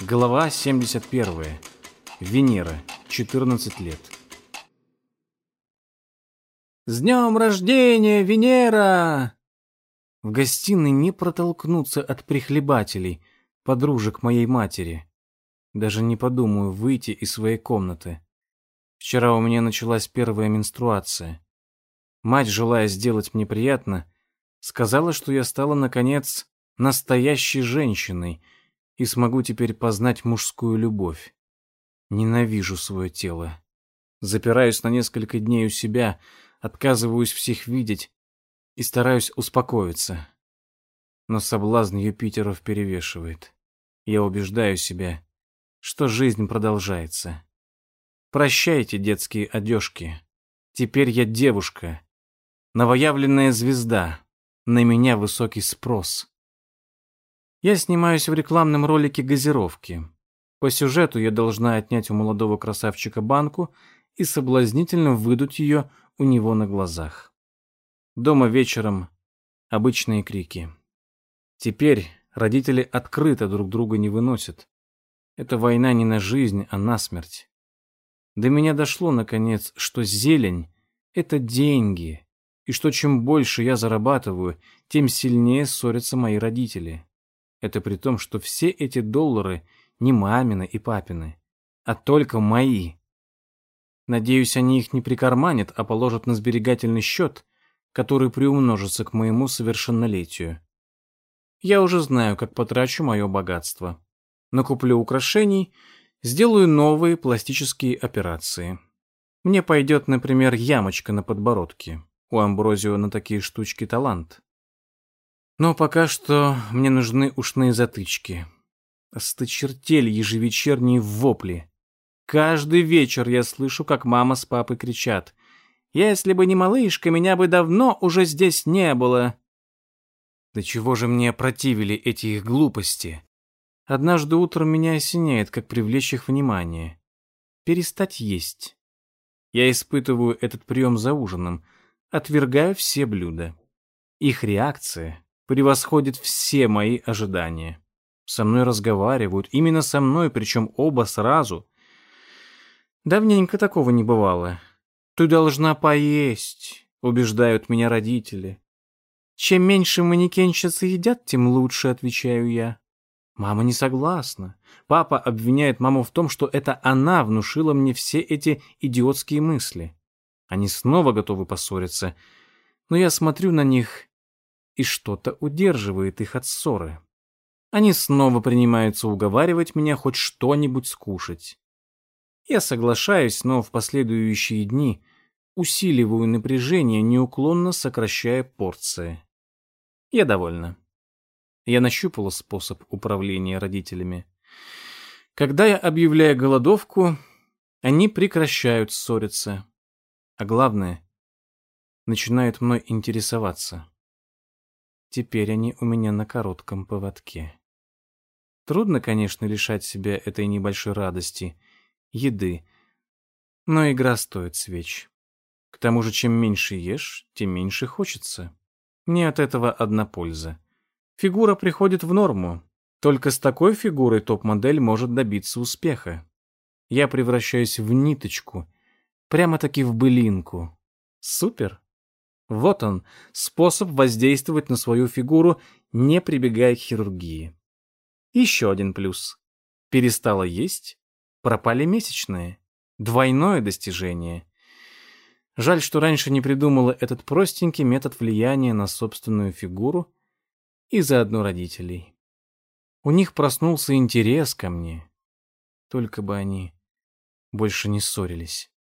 Глава 71. Венера. 14 лет. «С днем рождения, Венера!» В гостиной не протолкнуться от прихлебателей, подружек моей матери. Даже не подумаю выйти из своей комнаты. Вчера у меня началась первая менструация. Мать, желая сделать мне приятно, сказала, что я стала, наконец, настоящей женщиной и смогу теперь познать мужскую любовь. Ненавижу свое тело. Запираюсь на несколько дней у себя, отказываюсь всех видеть и стараюсь успокоиться. Но соблазн Юпитеров перевешивает. Я убеждаю себя, что жизнь продолжается. Прощайте, детские одежки. Теперь я девушка, новоявленная звезда. На меня высокий спрос. Я снимаюсь в рекламном ролике газировки. По сюжету я должна отнять у молодого красавчика банку и соблазнительно выдуть ее у него на глазах. Дома вечером обычные крики. Теперь родители открыто друг друга не выносят. Это война не на жизнь, а на смерть. До меня дошло, наконец, что зелень — это деньги, и что чем больше я зарабатываю, тем сильнее ссорятся мои родители. Это при том, что все эти доллары не мамины и папины, а только мои. Надеюсь, они их не прикарманят, а положат на сберегательный счет, который приумножится к моему совершеннолетию. Я уже знаю, как потрачу мое богатство. Накуплю украшений, сделаю новые пластические операции. Мне пойдет, например, ямочка на подбородке. У Амброзио на такие штучки талант. Но пока что мне нужны ушные затычки. Осточертели ежевечерние вопли. Каждый вечер я слышу, как мама с папой кричат. «Если бы не малышка, меня бы давно уже здесь не было». Да чего же мне противили эти их глупости? Однажды утром меня осеняет, как привлечь их внимание. Перестать есть. Я испытываю этот прием за ужином — отвергаю все блюда. Их реакция превосходит все мои ожидания. Со мной разговаривают, именно со мной, причем оба сразу. Давненько такого не бывало. Ты должна поесть, убеждают меня родители. Чем меньше манекенщицы едят, тем лучше, отвечаю я. Мама не согласна. Папа обвиняет маму в том, что это она внушила мне все эти идиотские мысли. Они снова готовы поссориться, но я смотрю на них, и что-то удерживает их от ссоры. Они снова принимаются уговаривать меня хоть что-нибудь скушать. Я соглашаюсь, но в последующие дни усиливаю напряжение, неуклонно сокращая порции. Я довольна. Я нащупала способ управления родителями. Когда я объявляю голодовку, они прекращают ссориться а главное, начинают мной интересоваться. Теперь они у меня на коротком поводке. Трудно, конечно, лишать себя этой небольшой радости, еды, но игра стоит свеч. К тому же, чем меньше ешь, тем меньше хочется. Мне от этого одна польза. Фигура приходит в норму. Только с такой фигурой топ-модель может добиться успеха. Я превращаюсь в ниточку — Прямо-таки в былинку. Супер. Вот он, способ воздействовать на свою фигуру, не прибегая к хирургии. Еще один плюс. Перестала есть, пропали месячные. Двойное достижение. Жаль, что раньше не придумала этот простенький метод влияния на собственную фигуру и заодно родителей. У них проснулся интерес ко мне. Только бы они больше не ссорились.